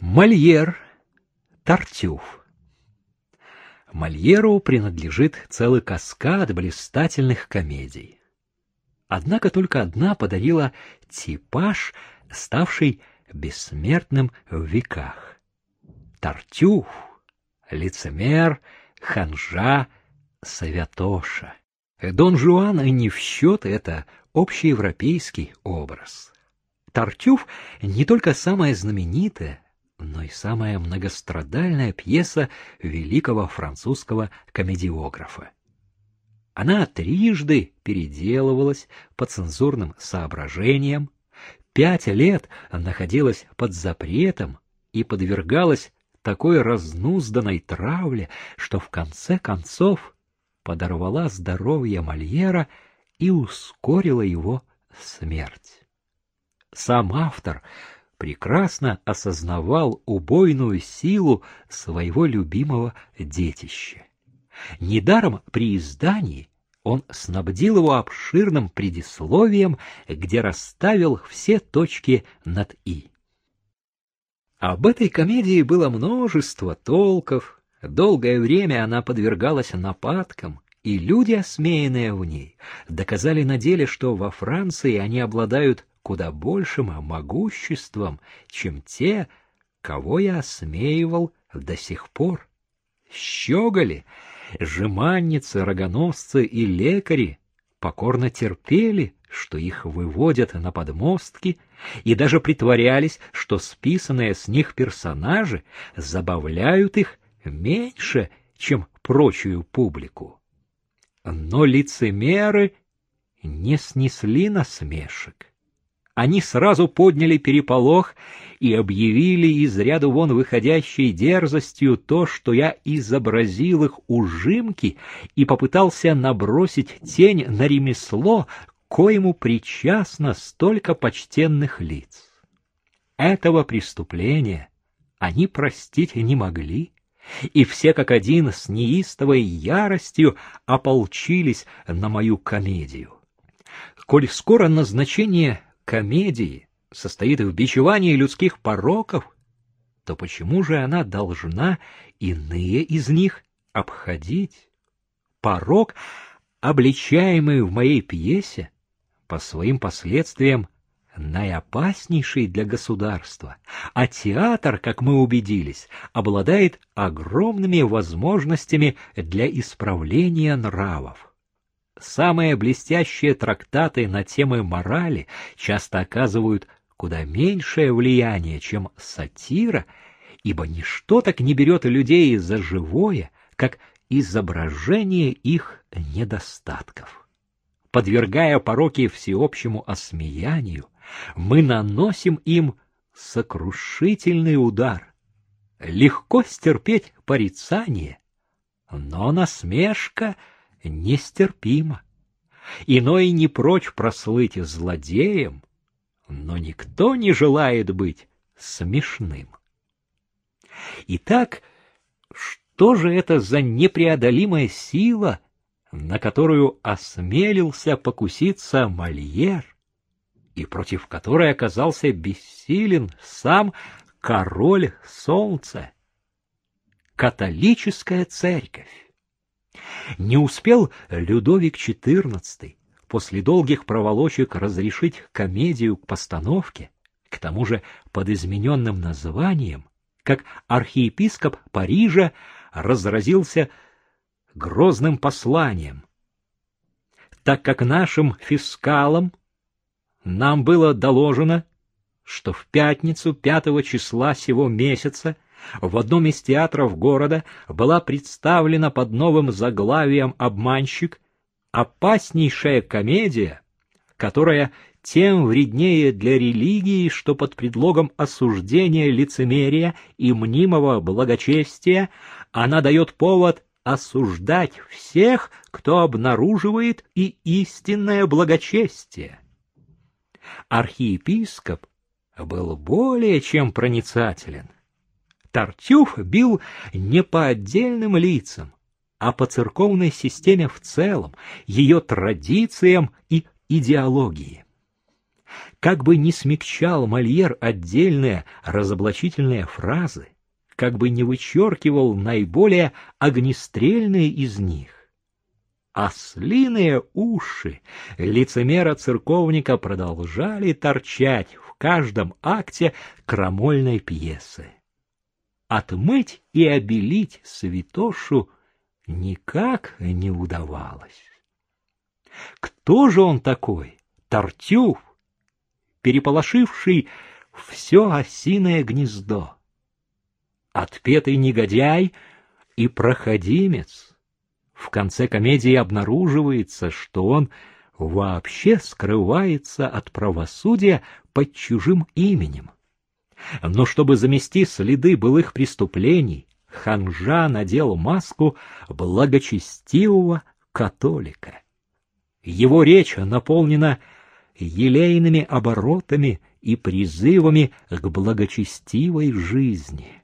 Мольер, Тартюф. Мольеру принадлежит целый каскад блистательных комедий. Однако только одна подарила типаж, ставший бессмертным в веках. Тартюф, лицемер, ханжа, Савятоша. Дон Жуан не в счет это общеевропейский образ. Тартюф не только самая знаменитая, но и самая многострадальная пьеса великого французского комедиографа. Она трижды переделывалась по цензурным соображениям, пять лет находилась под запретом и подвергалась такой разнузданной травле, что в конце концов подорвала здоровье Мольера и ускорила его смерть. Сам автор прекрасно осознавал убойную силу своего любимого детища. Недаром при издании он снабдил его обширным предисловием, где расставил все точки над «и». Об этой комедии было множество толков, долгое время она подвергалась нападкам, и люди, осмеянные в ней, доказали на деле, что во Франции они обладают куда большим могуществом, чем те, кого я осмеивал до сих пор. Щеголи, жеманницы, рогоносцы и лекари покорно терпели, что их выводят на подмостки, и даже притворялись, что списанные с них персонажи забавляют их меньше, чем прочую публику. Но лицемеры не снесли насмешек они сразу подняли переполох и объявили из ряда вон выходящей дерзостью то, что я изобразил их ужимки и попытался набросить тень на ремесло, коему причастно столько почтенных лиц. Этого преступления они простить не могли, и все как один с неистовой яростью ополчились на мою комедию. Коль скоро назначение комедии состоит в бичевании людских пороков, то почему же она должна иные из них обходить? Порок, обличаемый в моей пьесе, по своим последствиям наиопаснейший для государства, а театр, как мы убедились, обладает огромными возможностями для исправления нравов. Самые блестящие трактаты на темы морали часто оказывают куда меньшее влияние, чем сатира, ибо ничто так не берет людей за живое, как изображение их недостатков. Подвергая пороки всеобщему осмеянию, мы наносим им сокрушительный удар. Легко стерпеть порицание, но насмешка — нестерпимо. Иной не прочь прослыть злодеем, но никто не желает быть смешным. Итак, что же это за непреодолимая сила, на которую осмелился покуситься Мольер, и против которой оказался бессилен сам король солнца? Католическая церковь. Не успел Людовик XIV после долгих проволочек разрешить комедию к постановке, к тому же под измененным названием, как архиепископ Парижа разразился грозным посланием. Так как нашим фискалам нам было доложено, что в пятницу пятого числа сего месяца в одном из театров города была представлена под новым заглавием «Обманщик» опаснейшая комедия, которая тем вреднее для религии, что под предлогом осуждения лицемерия и мнимого благочестия она дает повод осуждать всех, кто обнаруживает и истинное благочестие. Архиепископ был более чем проницателен. Тартюф бил не по отдельным лицам, а по церковной системе в целом, ее традициям и идеологии. как бы не смягчал Мольер отдельные разоблачительные фразы, как бы не вычеркивал наиболее огнестрельные из них. Ослиные уши лицемера-церковника продолжали торчать в каждом акте крамольной пьесы. Отмыть и обелить святошу никак не удавалось. Кто же он такой? Тартюф, переполошивший все осиное гнездо. Отпетый негодяй и проходимец. В конце комедии обнаруживается, что он вообще скрывается от правосудия под чужим именем. Но чтобы замести следы былых преступлений, ханжа надел маску благочестивого католика. Его речь наполнена елейными оборотами и призывами к благочестивой жизни.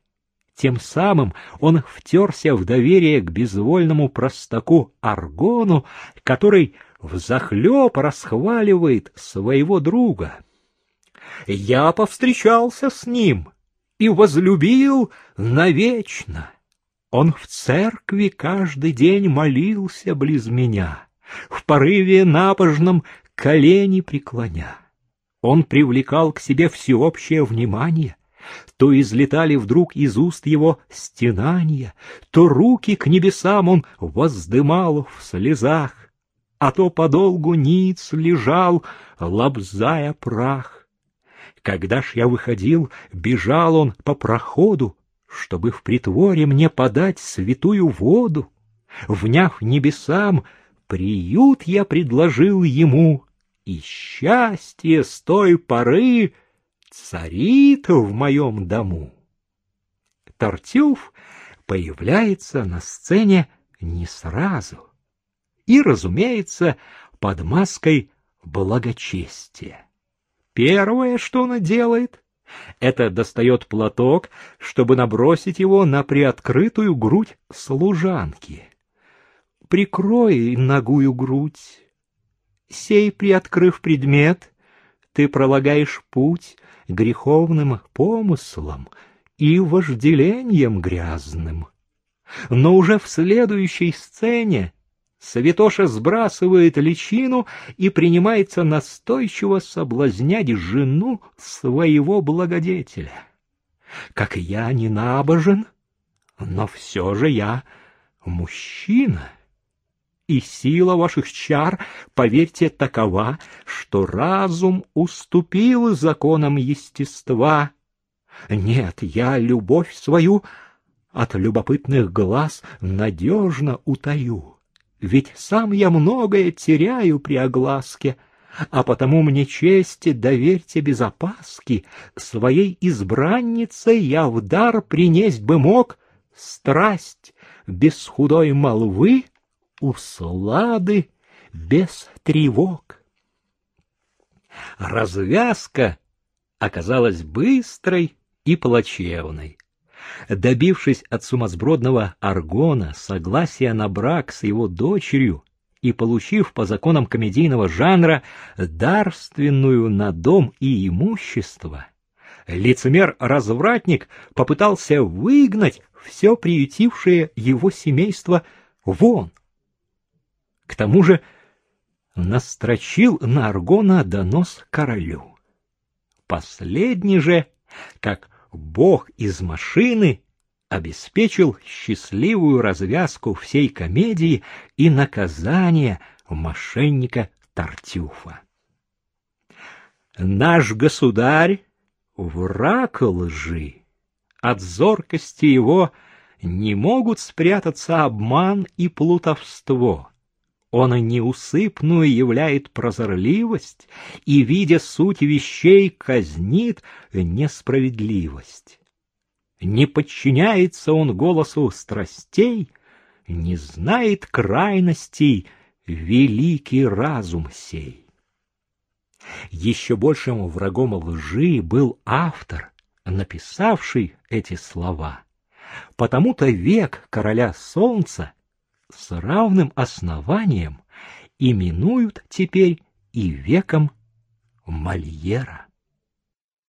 Тем самым он втерся в доверие к безвольному простаку Аргону, который взахлеб расхваливает своего друга. Я повстречался с ним и возлюбил навечно. Он в церкви каждый день молился близ меня, в порыве набожном колени преклоня. Он привлекал к себе всеобщее внимание, то излетали вдруг из уст его стенания, то руки к небесам он воздымал в слезах, а то подолгу ниц лежал, лобзая прах. Когда ж я выходил, бежал он по проходу, чтобы в притворе мне подать святую воду. Вняв небесам, приют я предложил ему, и счастье с той поры царит в моем дому. Тартюф появляется на сцене не сразу и, разумеется, под маской благочестия. Первое, что он делает, это достает платок, чтобы набросить его на приоткрытую грудь служанки. Прикрой ногую грудь. Сей, приоткрыв предмет, ты пролагаешь путь греховным помыслом и вожделением грязным. Но уже в следующей сцене Святоша сбрасывает личину и принимается настойчиво соблазнять жену своего благодетеля. Как я не набожен, но все же я мужчина и сила ваших чар, поверьте, такова, что разум уступил законам естества. Нет, я любовь свою от любопытных глаз надежно утаю, ведь сам я многое теряю при огласке, а потому мне чести доверьте без опаски, своей избраннице я в дар принесть бы мог страсть без худой молвы, услады без тревог. Развязка оказалась быстрой и плачевной. Добившись от сумасбродного Аргона согласия на брак с его дочерью и получив по законам комедийного жанра дарственную на дом и имущество, лицемер-развратник попытался выгнать все приютившее его семейство вон — к тому же настрочил на Аргона донос королю. Последний же, как бог из машины, обеспечил счастливую развязку всей комедии и наказание мошенника Тартюфа. Наш государь — враг лжи. От зоркости его не могут спрятаться обман и плутовство. Он неусыпную являет прозорливость и, видя суть вещей, казнит несправедливость. Не подчиняется он голосу страстей, не знает крайностей великий разум сей. Еще большим врагом лжи был автор, написавший эти слова. Потому-то век короля солнца с равным основанием именуют теперь и веком Мольера.